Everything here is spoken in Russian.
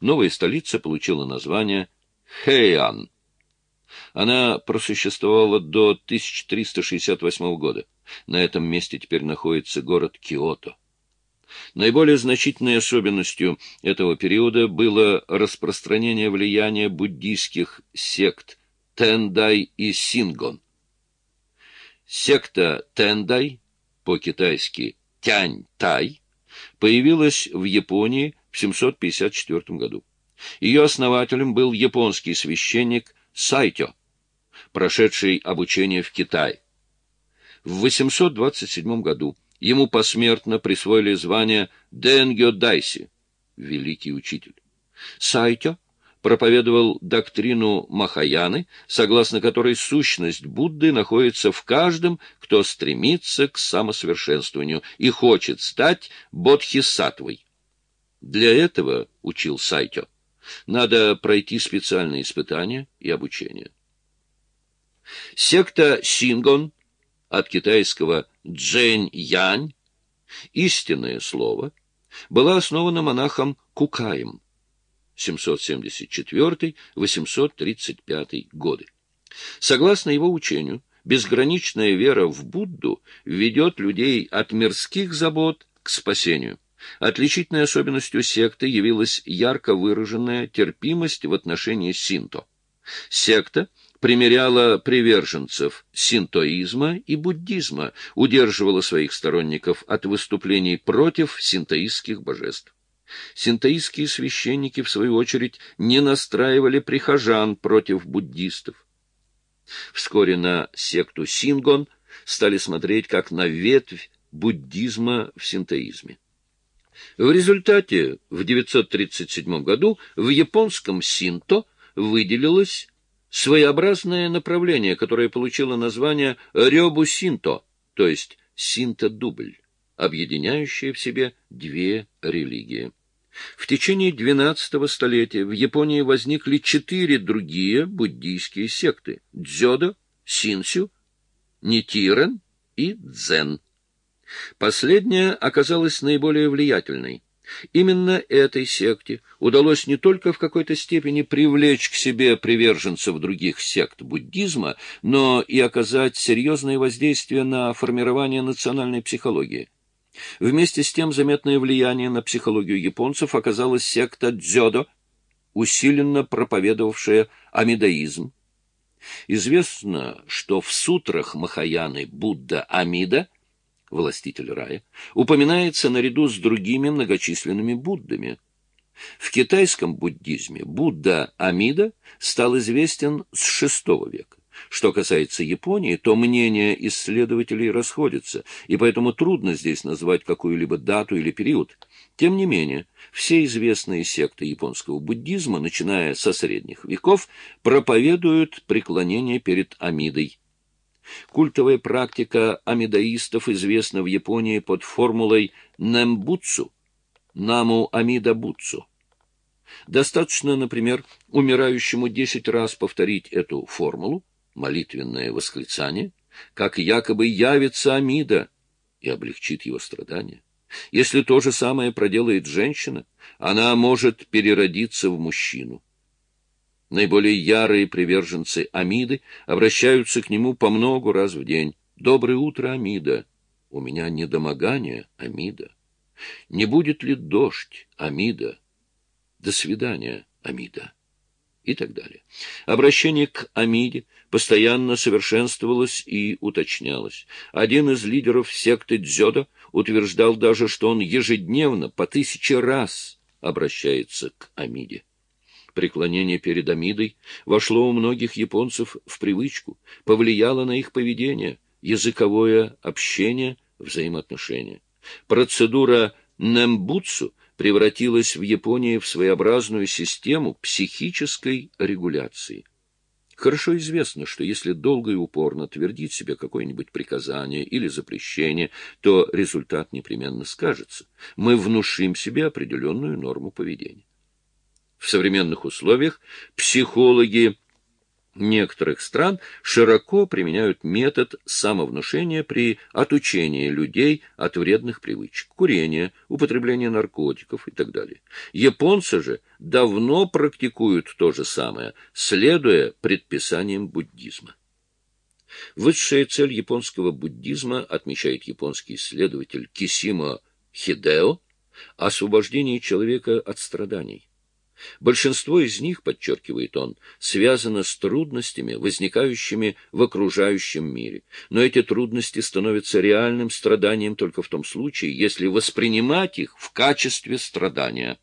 новая столица получила название Хэйан. Она просуществовала до 1368 года. На этом месте теперь находится город Киото. Наиболее значительной особенностью этого периода было распространение влияния буддийских сект Тендай и Сингон. Секта Тендай, по-китайски Тянь-Тай, появилась в Японии в 754 году. Ее основателем был японский священник Сайтё, прошедший обучение в Китае. В 827 году ему посмертно присвоили звание Денгё Дайси, великий учитель. Сайтё проповедовал доктрину Махаяны, согласно которой сущность Будды находится в каждом, кто стремится к самосовершенствованию и хочет стать бодхисаттвой. Для этого, учил Сайтё, надо пройти специальные испытания и обучение. Секта Сингон, от китайского Джэнь-Янь, истинное слово, была основана монахом Кукаем 774-835 годы. Согласно его учению, безграничная вера в Будду ведет людей от мирских забот к спасению. Отличительной особенностью секты явилась ярко выраженная терпимость в отношении синто. Секта примеряла приверженцев синтоизма и буддизма, удерживала своих сторонников от выступлений против синтоистских божеств. Синтоистские священники, в свою очередь, не настраивали прихожан против буддистов. Вскоре на секту Сингон стали смотреть как на ветвь буддизма в синтоизме. В результате в 937 году в японском синто выделилось своеобразное направление, которое получило название рёбу-синто, то есть синто-дубль, объединяющее в себе две религии. В течение XII столетия в Японии возникли четыре другие буддийские секты – дзёдо, синсю, нитирен и дзен. Последняя оказалась наиболее влиятельной. Именно этой секте удалось не только в какой-то степени привлечь к себе приверженцев других сект буддизма, но и оказать серьезное воздействие на формирование национальной психологии. Вместе с тем заметное влияние на психологию японцев оказалась секта дзёдо, усиленно проповедовавшая амидаизм. Известно, что в сутрах Махаяны Будда Амида – властитель рая, упоминается наряду с другими многочисленными Буддами. В китайском буддизме Будда Амида стал известен с VI века. Что касается Японии, то мнения исследователей расходятся, и поэтому трудно здесь назвать какую-либо дату или период. Тем не менее, все известные секты японского буддизма, начиная со средних веков, проповедуют преклонение перед Амидой. Культовая практика амидаистов известна в Японии под формулой «нембуцу» — «наму амида буцу». Достаточно, например, умирающему десять раз повторить эту формулу, молитвенное восклицание, как якобы явится Амида и облегчит его страдания. Если то же самое проделает женщина, она может переродиться в мужчину. Наиболее ярые приверженцы Амиды обращаются к нему по много раз в день. «Доброе утро, Амида! У меня недомогание, Амида! Не будет ли дождь, Амида? До свидания, Амида!» и так далее. Обращение к Амиде постоянно совершенствовалось и уточнялось. Один из лидеров секты Дзёда утверждал даже, что он ежедневно по тысяче раз обращается к Амиде. Преклонение перед Амидой вошло у многих японцев в привычку, повлияло на их поведение, языковое общение, взаимоотношения. Процедура нембуцу превратилась в Японии в своеобразную систему психической регуляции. Хорошо известно, что если долго и упорно твердить себе какое-нибудь приказание или запрещение, то результат непременно скажется. Мы внушим себе определенную норму поведения. В современных условиях психологи некоторых стран широко применяют метод самовнушения при отучении людей от вредных привычек, курения, употребления наркотиков и так далее. Японцы же давно практикуют то же самое, следуя предписаниям буддизма. Высшая цель японского буддизма, отмечает японский исследователь Кисимо Хидео, освобождение человека от страданий. Большинство из них, подчеркивает он, связано с трудностями, возникающими в окружающем мире. Но эти трудности становятся реальным страданием только в том случае, если воспринимать их в качестве страдания.